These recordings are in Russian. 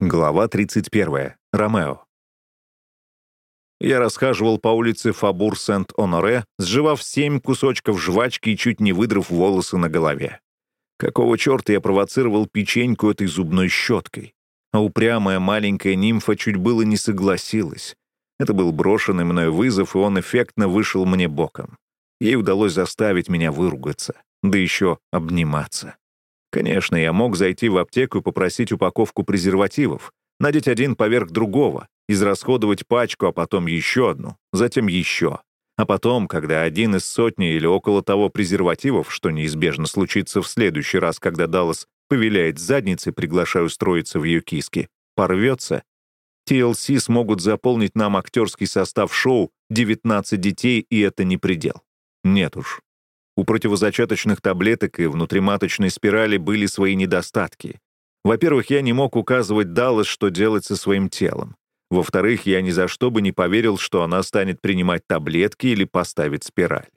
Глава 31. Ромео. Я расхаживал по улице Фабур Сент-Оноре, сживав семь кусочков жвачки и чуть не выдрав волосы на голове. Какого черта я провоцировал печеньку этой зубной щеткой? А упрямая маленькая нимфа чуть было не согласилась. Это был брошенный мной вызов, и он эффектно вышел мне боком. Ей удалось заставить меня выругаться, да еще обниматься. Конечно, я мог зайти в аптеку и попросить упаковку презервативов, надеть один поверх другого, израсходовать пачку, а потом еще одну, затем еще. А потом, когда один из сотни или около того презервативов, что неизбежно случится в следующий раз, когда Даллас повеляет задницей, приглашая устроиться в ее киски, порвется, TLC смогут заполнить нам актерский состав шоу 19 детей, и это не предел. Нет уж, у противозачаточных таблеток и внутриматочной спирали были свои недостатки. Во-первых, я не мог указывать Даллас, что делать со своим телом. Во-вторых, я ни за что бы не поверил, что она станет принимать таблетки или поставит спираль.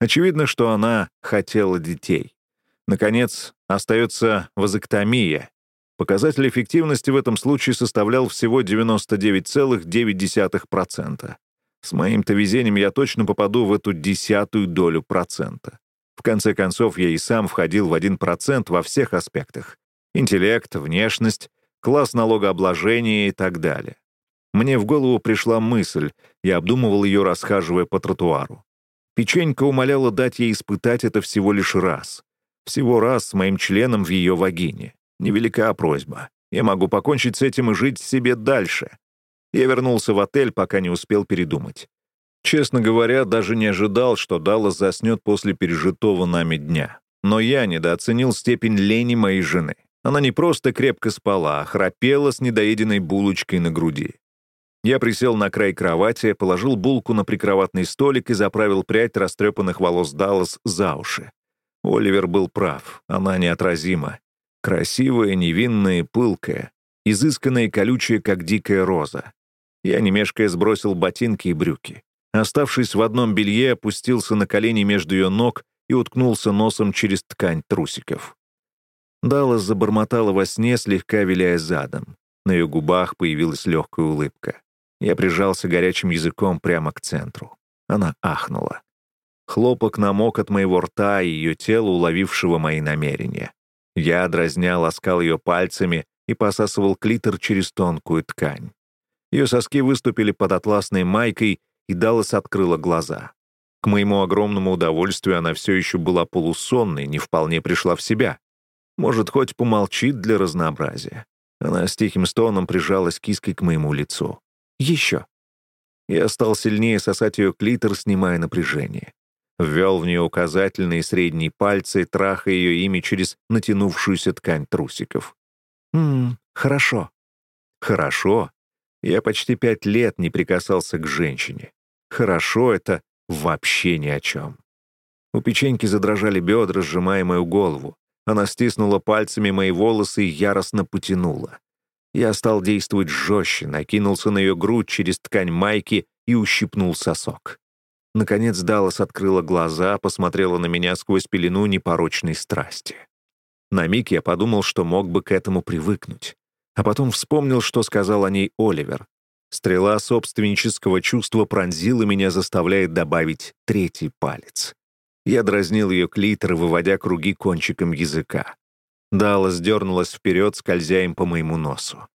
Очевидно, что она хотела детей. Наконец, остается вазоктомия. Показатель эффективности в этом случае составлял всего 99,9%. С моим-то везением я точно попаду в эту десятую долю процента. В конце концов, я и сам входил в 1% во всех аспектах. Интеллект, внешность, класс налогообложения и так далее. Мне в голову пришла мысль, я обдумывал ее, расхаживая по тротуару. Печенька умоляла дать ей испытать это всего лишь раз. Всего раз с моим членом в ее вагине. Невелика просьба. Я могу покончить с этим и жить себе дальше. Я вернулся в отель, пока не успел передумать. Честно говоря, даже не ожидал, что Даллас заснет после пережитого нами дня. Но я недооценил степень лени моей жены. Она не просто крепко спала, а храпела с недоеденной булочкой на груди. Я присел на край кровати, положил булку на прикроватный столик и заправил прядь растрепанных волос Даллас за уши. Оливер был прав, она неотразима. Красивая, невинная пылкая, изысканная и колючая, как дикая роза. Я, не мешкая, сбросил ботинки и брюки. Оставшись в одном белье, опустился на колени между ее ног и уткнулся носом через ткань трусиков. Даллас забормотала во сне, слегка виляя задом. На ее губах появилась легкая улыбка. Я прижался горячим языком прямо к центру. Она ахнула. Хлопок намок от моего рта и ее тела, уловившего мои намерения. Я дразнял, ласкал ее пальцами и посасывал клитор через тонкую ткань. Ее соски выступили под атласной майкой, и Даллас открыла глаза. К моему огромному удовольствию она все еще была полусонной, не вполне пришла в себя. Может, хоть помолчит для разнообразия. Она с тихим стоном прижалась киской к моему лицу. «Еще». Я стал сильнее сосать ее клитор, снимая напряжение. Ввел в нее указательные и средние пальцы, трахая ее ими через натянувшуюся ткань трусиков. «Ммм, хорошо». «Хорошо?» Я почти пять лет не прикасался к женщине. Хорошо это вообще ни о чем. У печеньки задрожали бедра, сжимая мою голову. Она стиснула пальцами мои волосы и яростно потянула. Я стал действовать жестче, накинулся на ее грудь через ткань майки и ущипнул сосок. Наконец Даллас открыла глаза, посмотрела на меня сквозь пелену непорочной страсти. На миг я подумал, что мог бы к этому привыкнуть. А потом вспомнил, что сказал о ней Оливер. Стрела собственнического чувства пронзила меня, заставляет добавить третий палец. Я дразнил ее клитор, выводя круги кончиком языка. Дала сдернулась вперед, скользя им по моему носу.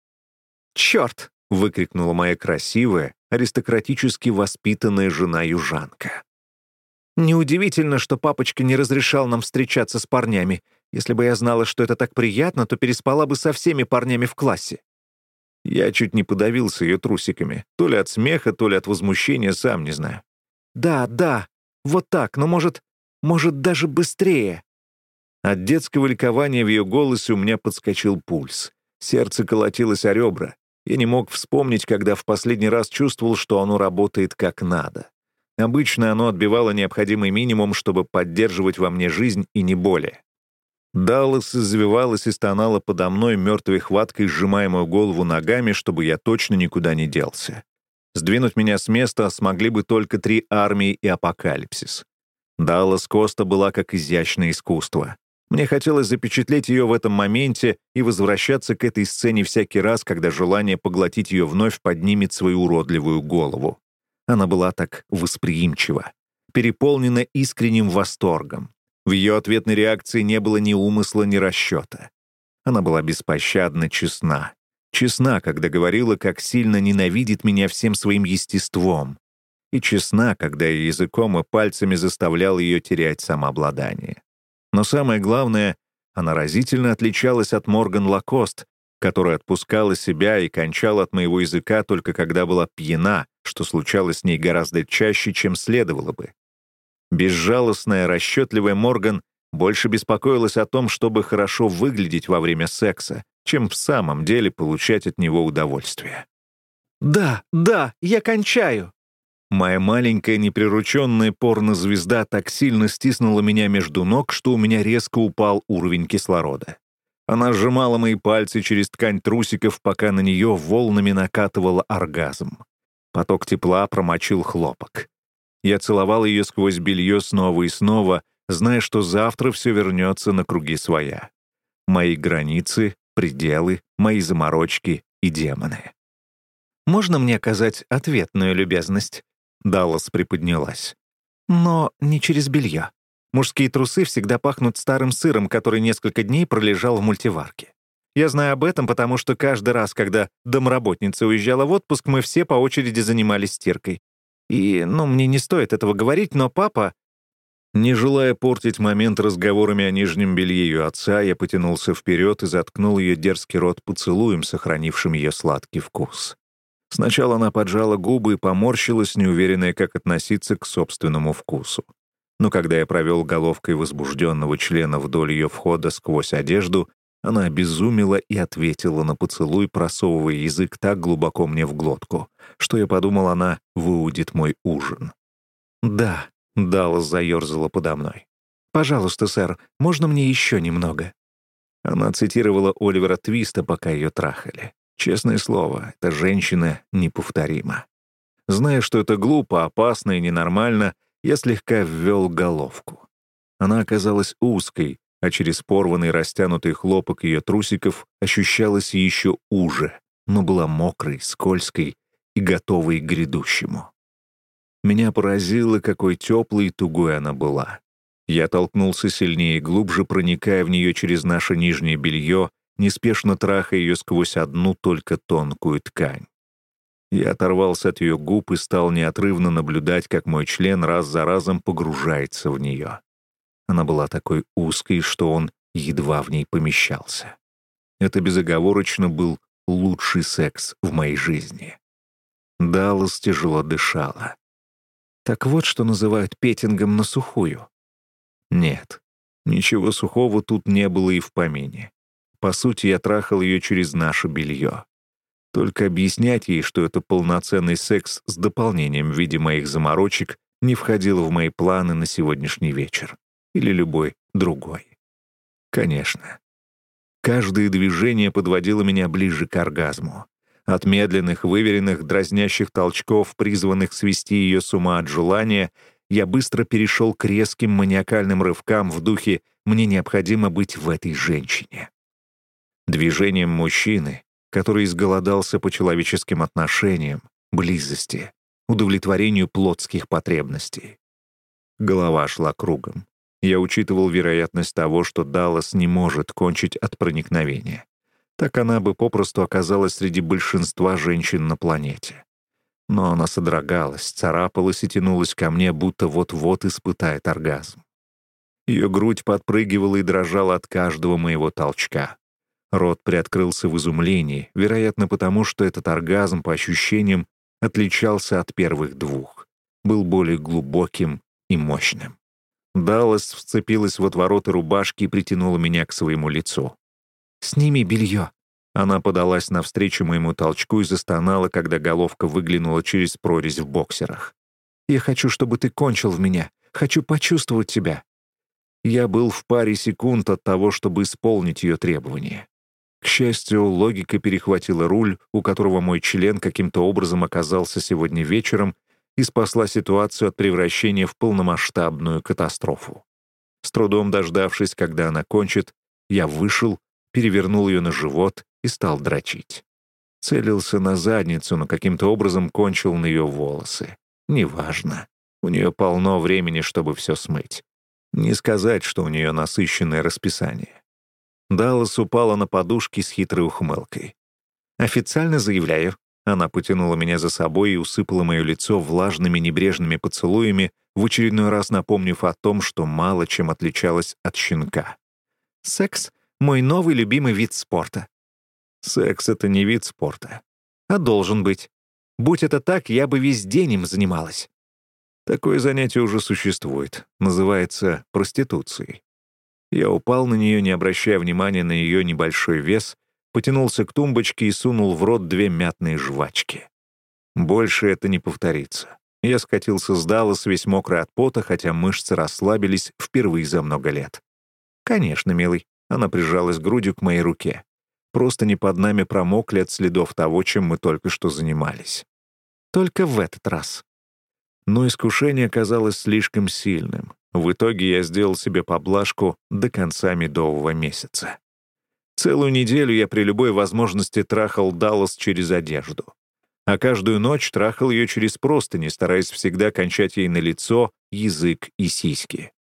«Черт!» — выкрикнула моя красивая, аристократически воспитанная жена-южанка. «Неудивительно, что папочка не разрешал нам встречаться с парнями. Если бы я знала, что это так приятно, то переспала бы со всеми парнями в классе. Я чуть не подавился ее трусиками. То ли от смеха, то ли от возмущения, сам не знаю. «Да, да, вот так, но, может, может, даже быстрее». От детского ликования в ее голосе у меня подскочил пульс. Сердце колотилось о ребра. Я не мог вспомнить, когда в последний раз чувствовал, что оно работает как надо. Обычно оно отбивало необходимый минимум, чтобы поддерживать во мне жизнь и не более. Даллас извивалась и стонала подо мной мертвой хваткой, сжимая мою голову ногами, чтобы я точно никуда не делся. Сдвинуть меня с места смогли бы только три армии и апокалипсис. Даллас Коста была как изящное искусство. Мне хотелось запечатлеть ее в этом моменте и возвращаться к этой сцене всякий раз, когда желание поглотить ее вновь поднимет свою уродливую голову. Она была так восприимчива, переполнена искренним восторгом. В ее ответной реакции не было ни умысла, ни расчета. Она была беспощадно честна. Честна, когда говорила, как сильно ненавидит меня всем своим естеством. И честна, когда я языком и пальцами заставлял ее терять самообладание. Но самое главное, она разительно отличалась от Морган Лакост, которая отпускала себя и кончала от моего языка только когда была пьяна, что случалось с ней гораздо чаще, чем следовало бы. Безжалостная, расчетливая Морган больше беспокоилась о том, чтобы хорошо выглядеть во время секса, чем в самом деле получать от него удовольствие. «Да, да, я кончаю!» Моя маленькая неприрученная порнозвезда так сильно стиснула меня между ног, что у меня резко упал уровень кислорода. Она сжимала мои пальцы через ткань трусиков, пока на нее волнами накатывал оргазм. Поток тепла промочил хлопок. Я целовал ее сквозь белье снова и снова, зная, что завтра все вернется на круги своя. Мои границы, пределы, мои заморочки и демоны. «Можно мне оказать ответную любезность?» Даллас приподнялась. «Но не через белье. Мужские трусы всегда пахнут старым сыром, который несколько дней пролежал в мультиварке. Я знаю об этом, потому что каждый раз, когда домработница уезжала в отпуск, мы все по очереди занимались стиркой. И, ну, мне не стоит этого говорить, но папа не желая портить момент разговорами о нижнем белье ее отца, я потянулся вперед и заткнул ее дерзкий рот поцелуем, сохранившим ее сладкий вкус. Сначала она поджала губы и поморщилась, неуверенная, как относиться к собственному вкусу. Но когда я провел головкой возбужденного члена вдоль ее входа сквозь одежду, она обезумела и ответила на поцелуй, просовывая язык так глубоко мне в глотку, что я подумал, она выудит мой ужин. «Да», Даллас заерзала подо мной. «Пожалуйста, сэр, можно мне еще немного?» Она цитировала Оливера Твиста, пока ее трахали. Честное слово, эта женщина неповторима. Зная, что это глупо, опасно и ненормально, я слегка ввел головку. Она оказалась узкой, а через порванный растянутый хлопок ее трусиков ощущалась еще уже, но была мокрой, скользкой и готовой к грядущему. Меня поразило, какой теплой и тугой она была. Я толкнулся сильнее и глубже, проникая в нее через наше нижнее белье, неспешно трахая ее сквозь одну только тонкую ткань. Я оторвался от ее губ и стал неотрывно наблюдать, как мой член раз за разом погружается в нее. Она была такой узкой, что он едва в ней помещался. Это безоговорочно был лучший секс в моей жизни. Даллас тяжело дышала. Так вот, что называют петингом на сухую. Нет, ничего сухого тут не было и в помине. По сути, я трахал ее через наше белье. Только объяснять ей, что это полноценный секс с дополнением в виде моих заморочек, не входило в мои планы на сегодняшний вечер. Или любой другой. Конечно. Каждое движение подводило меня ближе к оргазму. От медленных, выверенных, дразнящих толчков, призванных свести ее с ума от желания, я быстро перешел к резким маниакальным рывкам в духе «мне необходимо быть в этой женщине». Движением мужчины, который изголодался по человеческим отношениям, близости, удовлетворению плотских потребностей. Голова шла кругом. Я учитывал вероятность того, что Даллас не может кончить от проникновения так она бы попросту оказалась среди большинства женщин на планете. Но она содрогалась, царапалась и тянулась ко мне, будто вот-вот испытает оргазм. Ее грудь подпрыгивала и дрожала от каждого моего толчка. Рот приоткрылся в изумлении, вероятно, потому что этот оргазм, по ощущениям, отличался от первых двух, был более глубоким и мощным. Даллас вцепилась в отвороты рубашки и притянула меня к своему лицу. «Сними белье». Она подалась навстречу моему толчку и застонала, когда головка выглянула через прорезь в боксерах. «Я хочу, чтобы ты кончил в меня. Хочу почувствовать тебя». Я был в паре секунд от того, чтобы исполнить ее требования. К счастью, логика перехватила руль, у которого мой член каким-то образом оказался сегодня вечером, и спасла ситуацию от превращения в полномасштабную катастрофу. С трудом дождавшись, когда она кончит, я вышел, перевернул ее на живот и стал дрочить. Целился на задницу, но каким-то образом кончил на ее волосы. Неважно. У нее полно времени, чтобы все смыть. Не сказать, что у нее насыщенное расписание. Даллас упала на подушки с хитрой ухмылкой. «Официально заявляю». Она потянула меня за собой и усыпала мое лицо влажными небрежными поцелуями, в очередной раз напомнив о том, что мало чем отличалась от щенка. «Секс — мой новый любимый вид спорта». «Секс — это не вид спорта». «А должен быть. Будь это так, я бы весь день им занималась». Такое занятие уже существует. Называется проституцией. Я упал на нее, не обращая внимания на ее небольшой вес, потянулся к тумбочке и сунул в рот две мятные жвачки. Больше это не повторится. Я скатился с Даллас весь мокрый от пота, хотя мышцы расслабились впервые за много лет. «Конечно, милый». Она прижалась грудью к моей руке. Просто не под нами промокли от следов того, чем мы только что занимались. Только в этот раз. Но искушение казалось слишком сильным. В итоге я сделал себе поблажку до конца медового месяца. Целую неделю я при любой возможности трахал Даллас через одежду. А каждую ночь трахал ее через простыни, стараясь всегда кончать ей на лицо, язык и сиськи.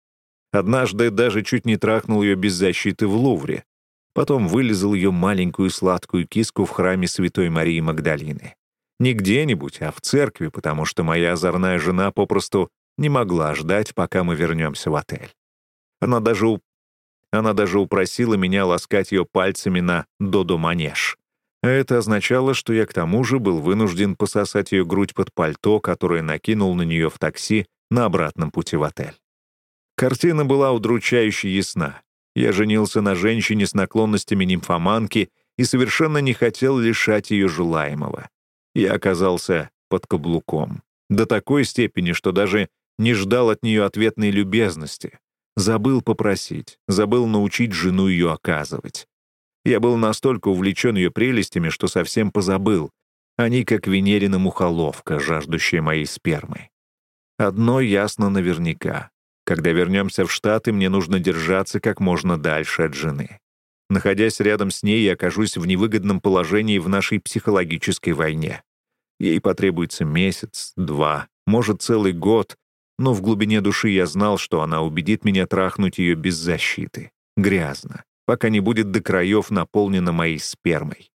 Однажды даже чуть не трахнул ее без защиты в Лувре. Потом вылезал ее маленькую сладкую киску в храме Святой Марии Магдалины. Не где-нибудь, а в церкви, потому что моя озорная жена попросту не могла ждать, пока мы вернемся в отель. Она даже. Она даже упросила меня ласкать ее пальцами на додо-манеж. Это означало, что я к тому же был вынужден пососать ее грудь под пальто, которое накинул на нее в такси на обратном пути в отель. Картина была удручающе ясна. Я женился на женщине с наклонностями нимфоманки и совершенно не хотел лишать ее желаемого. Я оказался под каблуком. До такой степени, что даже не ждал от нее ответной любезности. Забыл попросить, забыл научить жену ее оказывать. Я был настолько увлечен ее прелестями, что совсем позабыл. Они как Венерина мухоловка, жаждущая моей спермы. Одно ясно наверняка. Когда вернемся в Штаты, мне нужно держаться как можно дальше от жены. Находясь рядом с ней, я окажусь в невыгодном положении в нашей психологической войне. Ей потребуется месяц, два, может, целый год, но в глубине души я знал, что она убедит меня трахнуть ее без защиты. Грязно, пока не будет до краев наполнена моей спермой.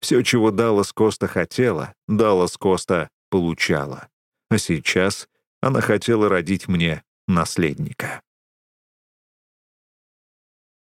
Все, чего Даллас Коста хотела, Даллас Коста получала. А сейчас она хотела родить мне наследника.